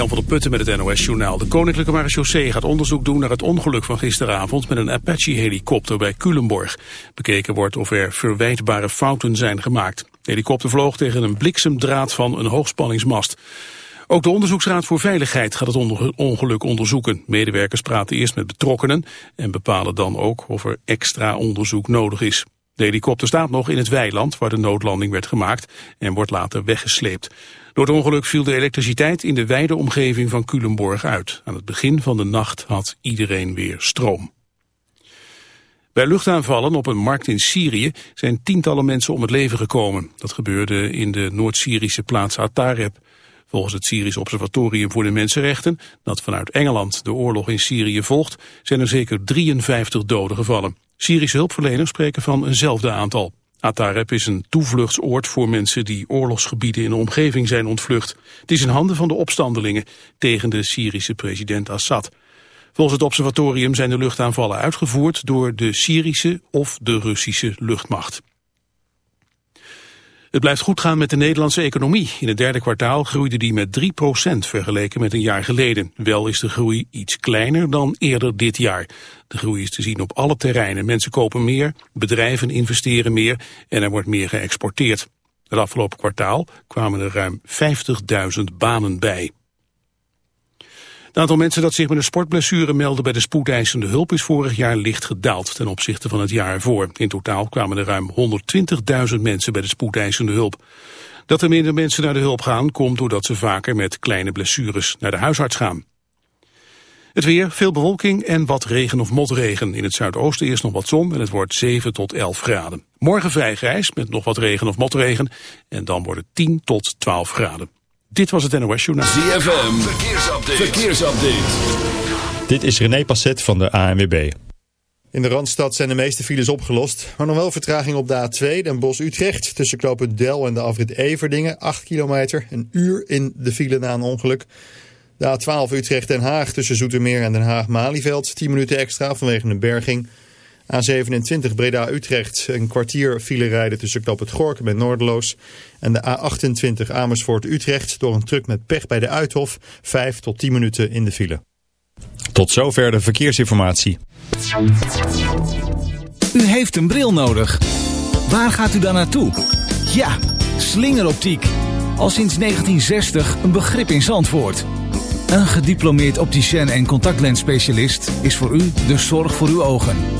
Jan van der Putten met het NOS-journaal. De Koninklijke Marechaussee gaat onderzoek doen naar het ongeluk van gisteravond met een Apache-helikopter bij Culemborg. Bekeken wordt of er verwijtbare fouten zijn gemaakt. De helikopter vloog tegen een bliksemdraad van een hoogspanningsmast. Ook de Onderzoeksraad voor Veiligheid gaat het ongeluk onderzoeken. Medewerkers praten eerst met betrokkenen en bepalen dan ook of er extra onderzoek nodig is. De helikopter staat nog in het weiland waar de noodlanding werd gemaakt en wordt later weggesleept. Door het ongeluk viel de elektriciteit in de wijde omgeving van Culemborg uit. Aan het begin van de nacht had iedereen weer stroom. Bij luchtaanvallen op een markt in Syrië zijn tientallen mensen om het leven gekomen. Dat gebeurde in de Noord-Syrische plaats Atareb. Volgens het Syrisch Observatorium voor de Mensenrechten, dat vanuit Engeland de oorlog in Syrië volgt, zijn er zeker 53 doden gevallen. Syrische hulpverleners spreken van eenzelfde aantal. Atareb is een toevluchtsoord voor mensen die oorlogsgebieden in de omgeving zijn ontvlucht. Het is in handen van de opstandelingen tegen de Syrische president Assad. Volgens het observatorium zijn de luchtaanvallen uitgevoerd door de Syrische of de Russische luchtmacht. Het blijft goed gaan met de Nederlandse economie. In het derde kwartaal groeide die met 3% vergeleken met een jaar geleden. Wel is de groei iets kleiner dan eerder dit jaar. De groei is te zien op alle terreinen. Mensen kopen meer, bedrijven investeren meer en er wordt meer geëxporteerd. Het afgelopen kwartaal kwamen er ruim 50.000 banen bij. Het aantal mensen dat zich met een sportblessure melden bij de spoedeisende hulp is vorig jaar licht gedaald ten opzichte van het jaar ervoor. In totaal kwamen er ruim 120.000 mensen bij de spoedeisende hulp. Dat er minder mensen naar de hulp gaan komt doordat ze vaker met kleine blessures naar de huisarts gaan. Het weer, veel bewolking en wat regen of motregen. In het zuidoosten eerst nog wat zon en het wordt 7 tot 11 graden. Morgen vrij grijs met nog wat regen of motregen en dan wordt het 10 tot 12 graden. Dit was het NOS Journaal. ZFM, verkeersupdate. verkeersupdate. Dit is René Passet van de ANWB. In de Randstad zijn de meeste files opgelost, maar nog wel vertraging op de A2, Den Bosch-Utrecht. Tussen knooppunt Del en de afrit Everdingen, 8 kilometer, een uur in de file na een ongeluk. De A12 Utrecht-Den Haag tussen Zoetermeer en Den Haag-Malieveld, 10 minuten extra vanwege een berging. A27 Breda-Utrecht, een kwartier file rijden tussen Knop het Gorkum en Noordeloos. En de A28 Amersfoort-Utrecht door een truck met pech bij de Uithof, 5 tot 10 minuten in de file. Tot zover de verkeersinformatie. U heeft een bril nodig. Waar gaat u dan naartoe? Ja, slingeroptiek. Al sinds 1960 een begrip in Zandvoort. Een gediplomeerd opticien en contactlensspecialist is voor u de zorg voor uw ogen.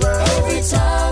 around. Every time.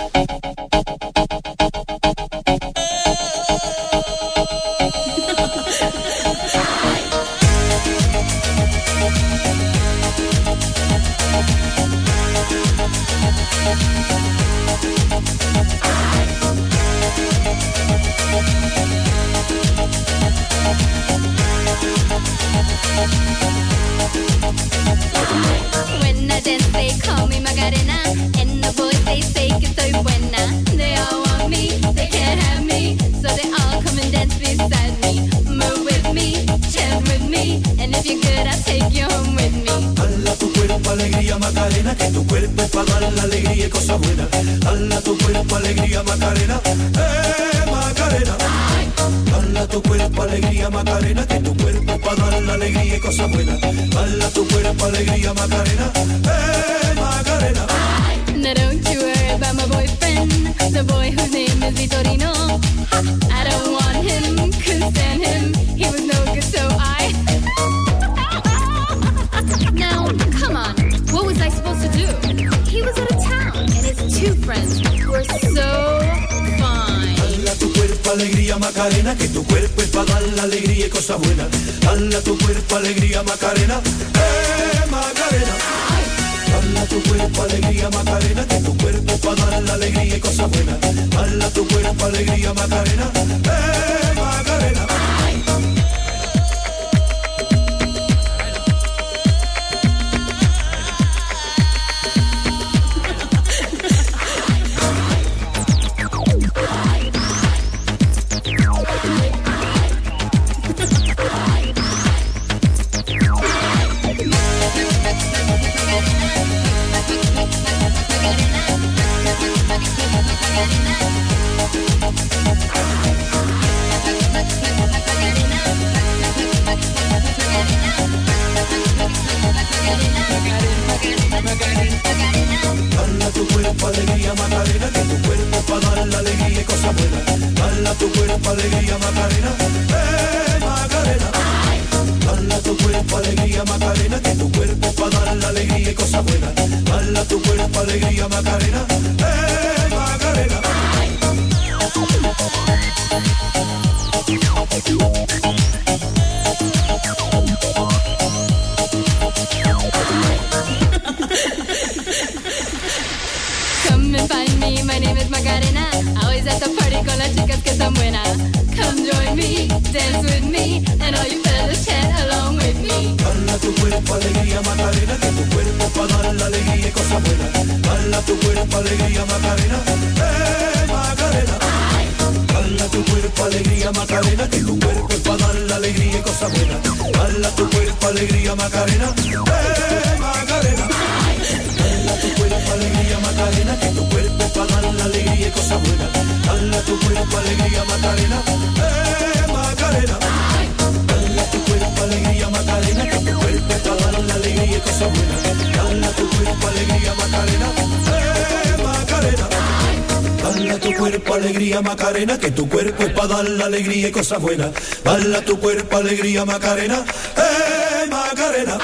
Cuerpo alegría Macarena, que tu cuerpo es para dar alegría y cosas buenas. Dala tu cuerpo alegría Macarena, eh Macarena.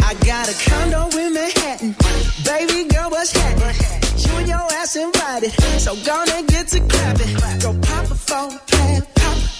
I got a condo in Manhattan. Baby girl, what's happening? You and your ass invited. So gonna get to clapping. Go pop a plan. Pop,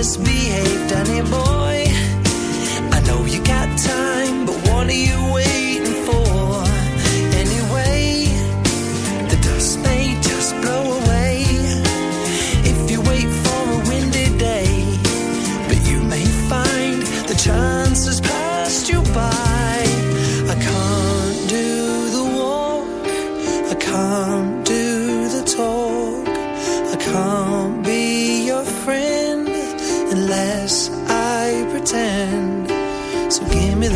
misbehaved anymore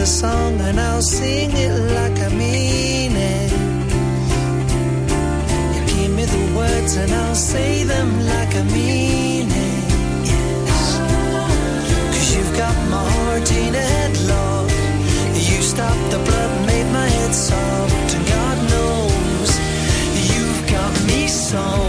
a song and I'll sing it like I mean it. You give me the words and I'll say them like I mean it. Cause you've got my heart in a headlock. You stopped the blood, made my head soft, and God knows you've got me soft.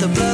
the blood.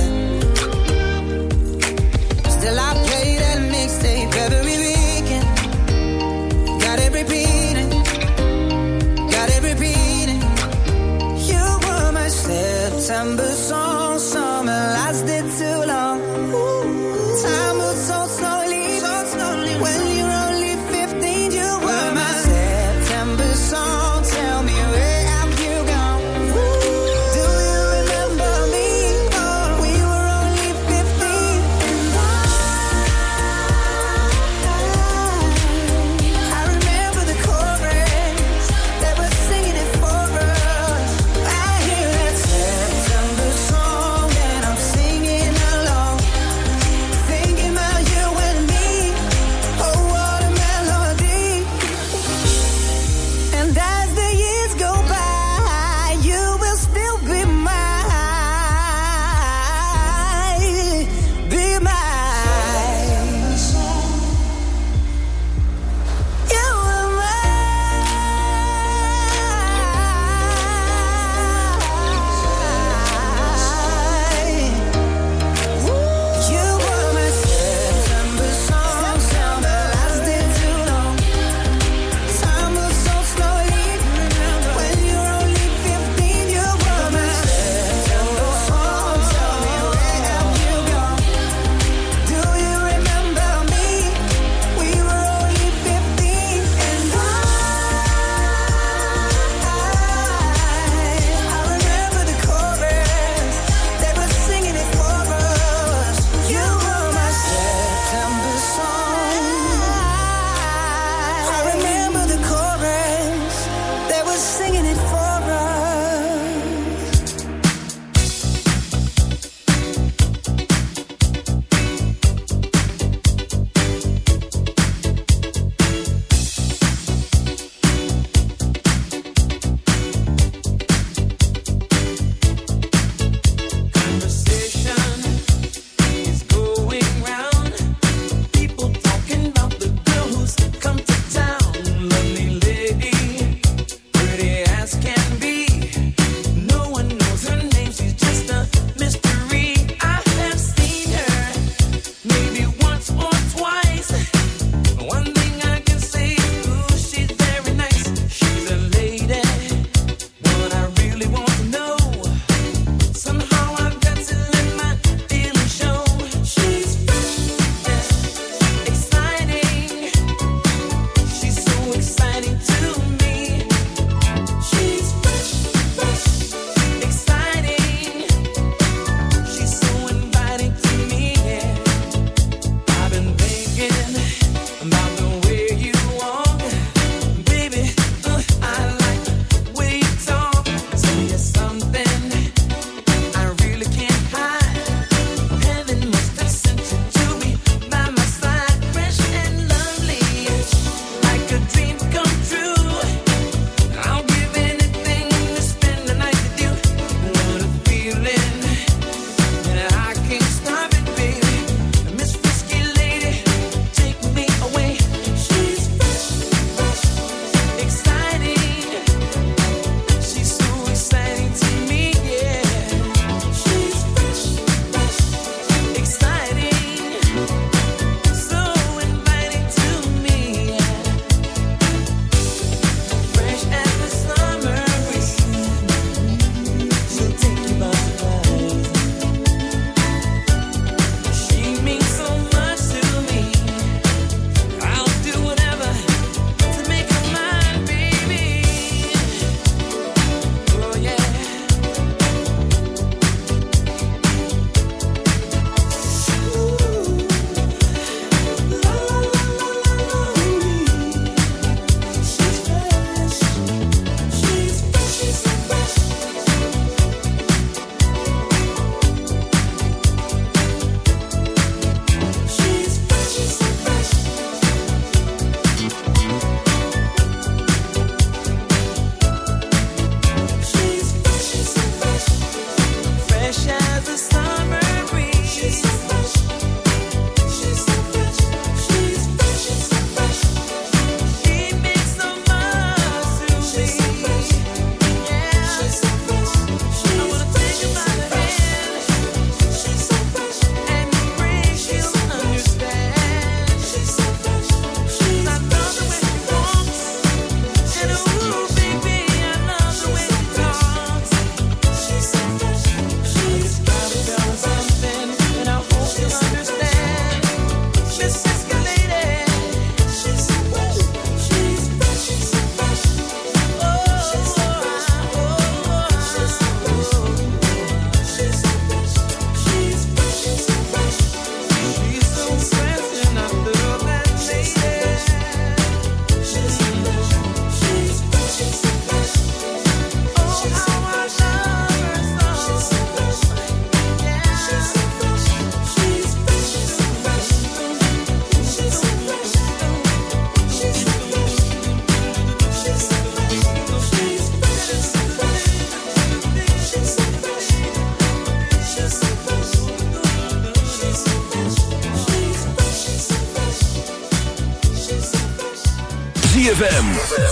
December song.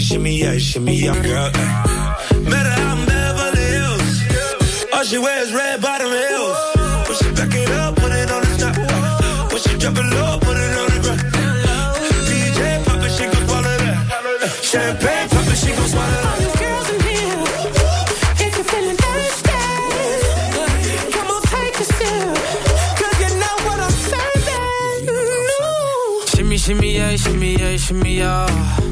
shimmy, shimmy, yeah, shimmy, yeah, girl. Ay. Met her out in Beverly Hills. All she wears red bottom heels. When she back it up, put it on the top. Ay. When she drop it low, put it on the ground. DJ pop it, she gon' follow that. Ay. Champagne pop she gon' swallow that. Shimmy, yeah, shimmy, yeah, shimmy, yeah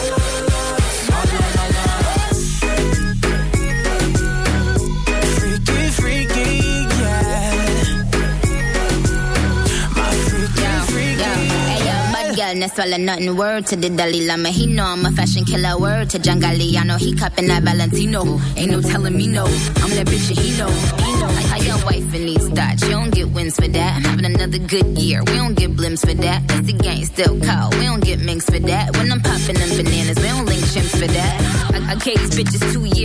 No swallow nothing. Word to the Dalai Lama, he know I'm a fashion killer. Word to John Galliano, he cupping that Valentino. Ain't no telling me no. I'm that bitch he know. Know. Like how your wife in these thoughts. You don't get wins for that. I'm having another good year. We don't get blimps for that. Cause the gang still cold. We don't get minks for that. When I'm popping them bananas, we don't link chimps for that. I, I gave these bitches two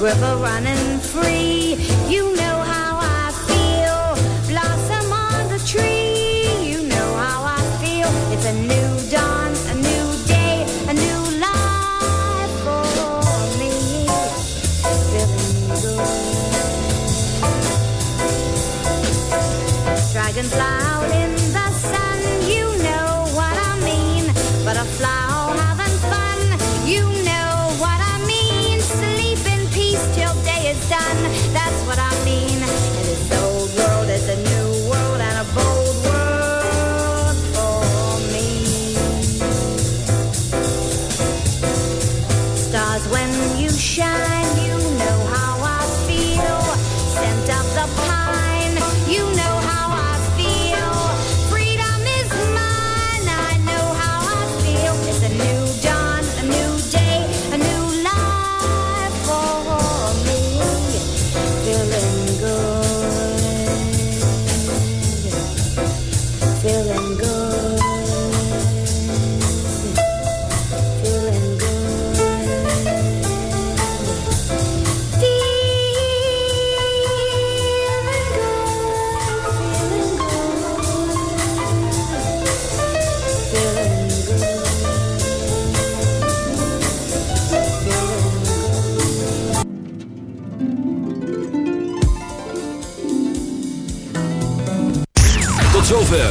river running free.